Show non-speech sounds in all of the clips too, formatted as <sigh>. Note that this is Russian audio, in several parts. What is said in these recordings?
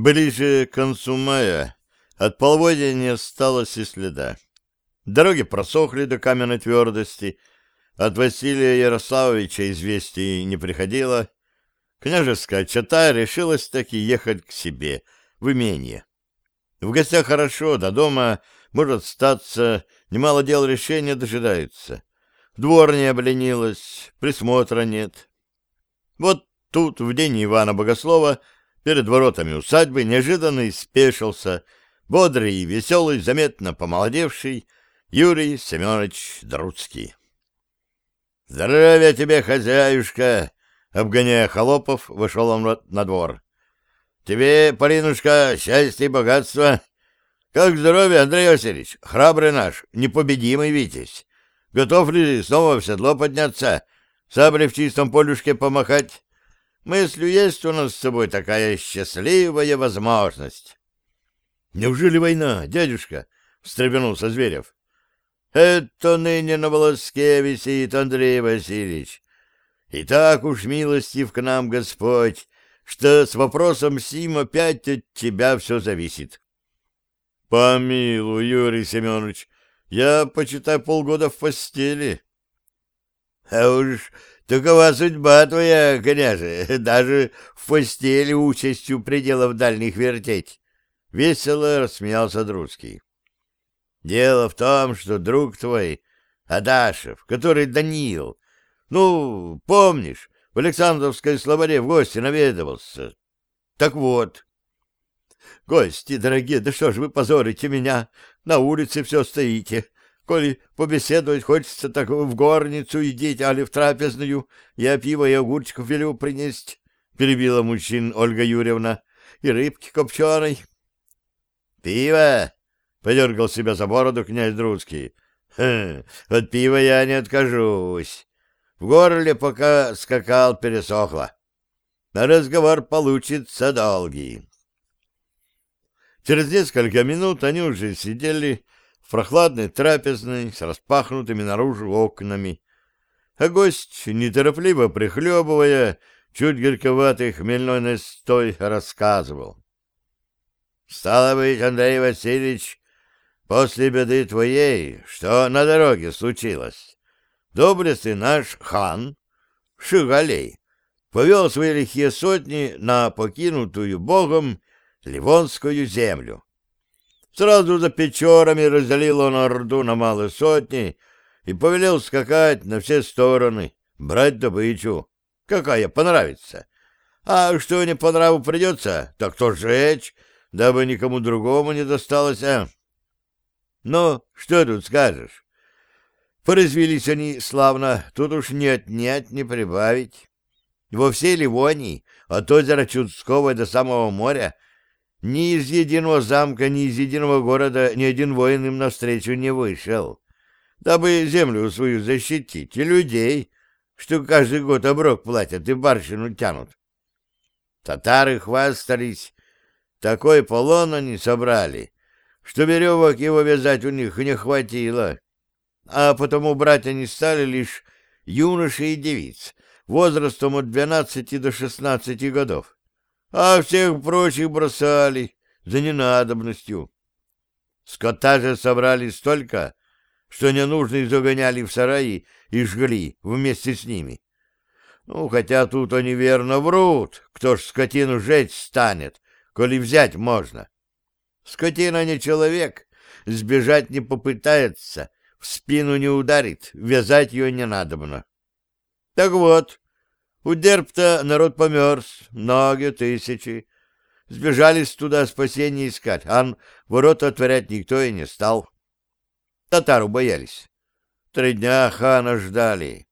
Ближе к концу мая от половодья не осталось и следа. Дороги просохли до каменной твердости, от Василия Ярославовича известий не приходило. Княжеская чата решилась таки ехать к себе, в имение. В гостях хорошо, до дома может статься, немало дел решения дожидаются. Двор не обленилась, присмотра нет. Вот тут, в день Ивана Богослова, перед воротами усадьбы неожиданно спешился, бодрый и веселый, заметно помолодевший Юрий Семенович Друцкий. «Здравия тебе, хозяюшка!» Обгоняя холопов, вышел он на двор. «Тебе, Полинушка, счастье и богатство! Как здоровье, Андрей Васильевич, храбрый наш, непобедимый Витязь! Готов ли снова в седло подняться, сабли в чистом полюшке помахать? Мыслю, есть у нас с собой такая счастливая возможность!» «Неужели война, дядюшка?» — встрепенулся Зверев. Это ныне на волоске висит Андрей Васильевич. И так уж милостив к нам Господь, что с вопросом сим опять от тебя все зависит. Помилуй, Юрий Семенович, я, почитай, полгода в постели. А уж такова судьба твоя, княже, <laughs> даже в постели участью пределов дальних вертеть. Весело рассмеялся Друцкий. Дело в том, что друг твой, Адашев, который Даниил, ну, помнишь, в Александровской словаре в гости наведывался. Так вот. Гости, дорогие, да что ж вы позорите меня? На улице все стоите. Коли побеседовать хочется, так в горницу идите, али в трапезную. Я пиво и огурчиков велю принести. Перебила мужчин Ольга Юрьевна. И рыбки копченой. Пиво? — подергал себя за бороду князь Друцкий. «Хм, от пива я не откажусь. В горле пока скакал пересохло. Разговор получится долгий». Через несколько минут они уже сидели в прохладной трапезной с распахнутыми наружу окнами, а гость, неторопливо прихлебывая, чуть горьковатый хмельной настой, рассказывал. «Стало быть, Андрей Васильевич, После беды твоей, что на дороге случилось, доблестный наш хан Шигалей повел свои лихие сотни на покинутую богом Ливонскую землю. Сразу за Печорами разделил он орду на малые сотни и повелел скакать на все стороны, брать добычу, какая понравится. А что не по нраву придется, так то сжечь, дабы никому другому не досталось, а? Ну, что тут скажешь? Поразвелись они славно, тут уж не отнять, не прибавить. Во всей Ливонии, от озера Чудского до самого моря, ни из единого замка, ни из единого города ни один воин им навстречу не вышел, дабы землю свою защитить и людей, что каждый год оброк платят и барщину тянут. Татары хвастались, такой полон они собрали, что веревок его вязать у них не хватило, а потому брать они стали лишь юноши и девиц, возрастом от двенадцати до шестнадцати годов, а всех прочих бросали за ненадобностью. Скота же собрали столько, что ненужные загоняли в сараи и жгли вместе с ними. Ну, хотя тут они верно врут, кто ж скотину жечь станет, коли взять можно. Скотина не человек, сбежать не попытается, в спину не ударит, вязать ее не надобно. Так вот, у Дерпта народ померз, многие тысячи. Сбежались туда спасения искать, а ворота отворять никто и не стал. Татару боялись. Три дня хана ждали.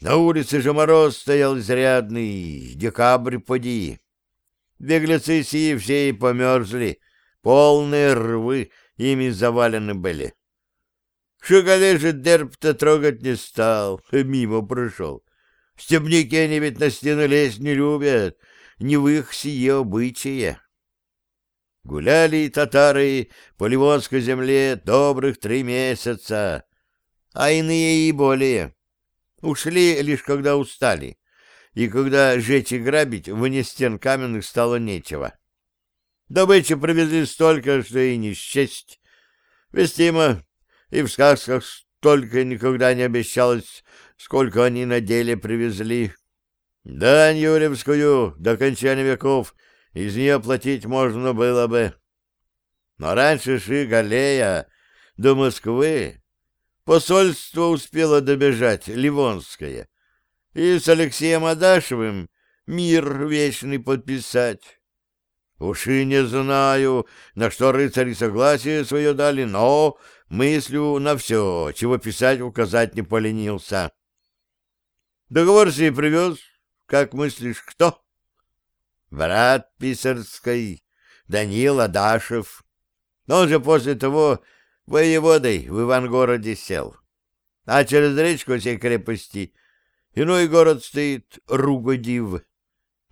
На улице же мороз стоял изрядный, декабрь поди. Беглецы сии все и померзли, Полные рвы ими завалены были. Шугалей же дерб-то трогать не стал, <laughs> мимо прошел. Стебники они ведь на стену лезть не любят, не в их сие обычае. Гуляли татары по Ливонской земле добрых три месяца, а иные и более. Ушли лишь когда устали, и когда жечь и грабить вне стен каменных стало нечего. Добычи привезли столько, что и не счесть. Вестимо, и в сказках столько никогда не обещалось, сколько они на деле привезли. Дань Юрьевскую до окончания веков из нее платить можно было бы. Но раньше ши Галея до Москвы посольство успело добежать, Ливонское, и с Алексеем Адашевым мир вечный подписать. Уж и не знаю, на что рыцари согласие свое дали, но мыслю на все, чего писать указать не поленился. Договор себе привез, как мыслишь, кто? Брат писарской, Данил Адашев. Он же после того воеводой в Ивангороде сел. А через речку всей крепости иной город стоит Ругодив,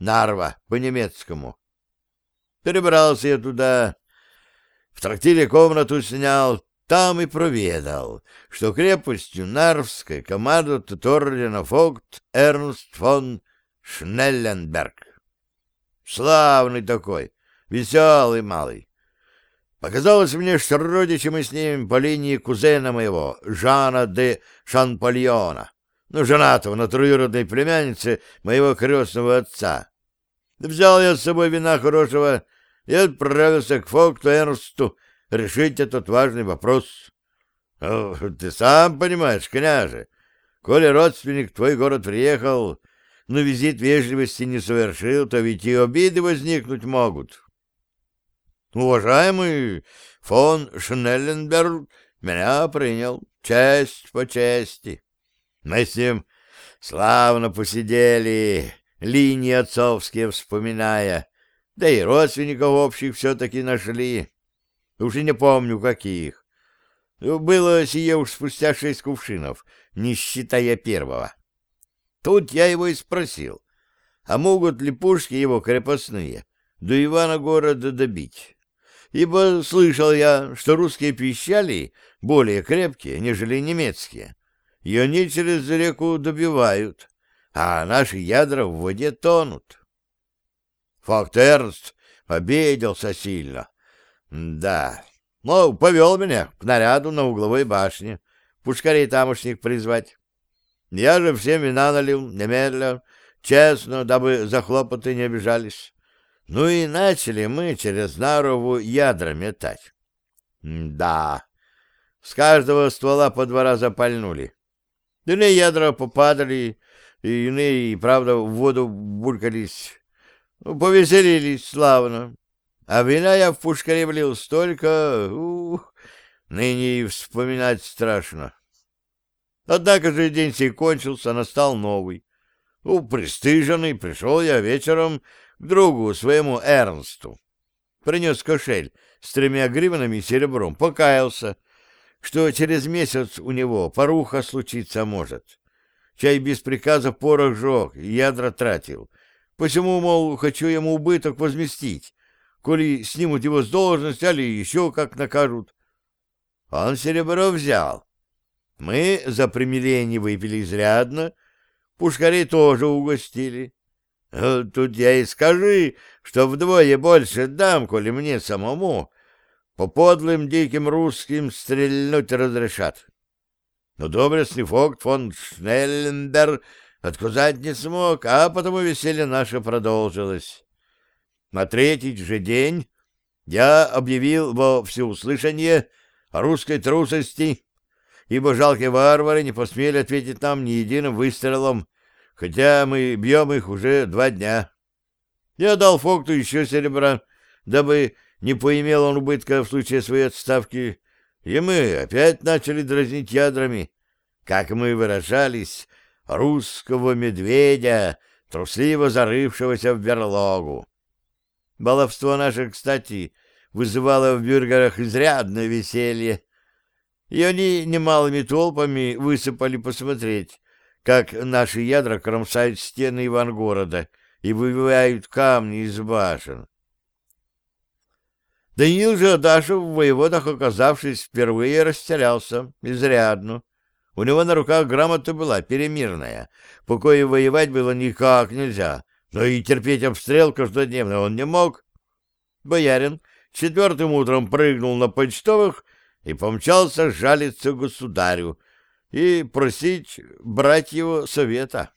Нарва по-немецкому. Перебрался я туда, в трактире комнату снял, там и проведал, что крепостью Нарвской командует ордена фогт Эрнст фон Шнелленберг. Славный такой, веселый малый. Показалось мне, что родичи мы с ним по линии кузена моего, Жана де Шанпальона, ну, женатого на троюродной племяннице моего крестного отца. Взял я с собой вина хорошего и отправился к Фокту Эрнсту решить этот важный вопрос. Ты сам понимаешь, княже, коли родственник твой город приехал, но визит вежливости не совершил, то ведь и обиды возникнуть могут. Уважаемый фон Шнелленберг меня принял, честь по чести. Мы с ним славно посидели, линии отцовские вспоминая, да и родственников общих все-таки нашли. Уж и не помню, каких. Было сие уж спустя шесть кувшинов, не считая первого. Тут я его и спросил, а могут ли пушки его крепостные до Ивана города добить? Ибо слышал я, что русские пищали более крепкие, нежели немецкие, и они через реку добивают, а наши ядра в воде тонут. Факт Эрнст обиделся сильно. Да, ну, повел меня к наряду на угловой башне, пушкарей тамошних призвать. Я же всем вина налил, немедленно, честно, дабы за хлопоты не обижались. Ну и начали мы через Нарову ядра метать. Да, с каждого ствола по два раза пальнули. Иные ядра попадали, и иные, правда, в воду булькались. Ну, повеселились славно. А вина я в пушкаре влил столько, ух, ныне и вспоминать страшно. Однако же день сей кончился, настал новый. Пристыженный, пришел я вечером к другу своему Эрнсту. Принес кошель с тремя гривнами и серебром, покаялся, что через месяц у него поруха случиться может. Чай без приказа порох жег, ядра тратил. Посему, мол, хочу ему убыток возместить, коли снимут его с должности, али еще как накажут. Он серебро взял, мы за примирение выпили изрядно, пушкарей тоже угостили. Тут я и скажи, что вдвое больше дам, коли мне самому по подлым диким русским стрельнуть разрешат. Но доблестный фокт фон Шнеллендер отказать не смог, а потому веселье наше продолжилось. На третий же день я объявил во всеуслышание о русской трусости ибо жалкие варвары не посмели ответить нам ни единым выстрелом, хотя мы бьем их уже два дня. Я дал Фокту еще серебра, дабы не поимел он убытка в случае своей отставки, и мы опять начали дразнить ядрами, как мы выражались, русского медведя, трусливо зарывшегося в берлогу. Баловство наше, кстати, вызывало в бюргерах изрядное веселье, и они немалыми толпами высыпали посмотреть, как наши ядра кромсают стены Ивангорода и выбивают камни из башен. Даниил же Адашев в воеводах, оказавшись впервые, растерялся изрядно. У него на руках грамота была перемирная, по кое воевать было никак нельзя, но и терпеть обстрел каждодневно он не мог. Боярин четвертым утром прыгнул на почтовых и помчался жалиться государю и просить брать его совета.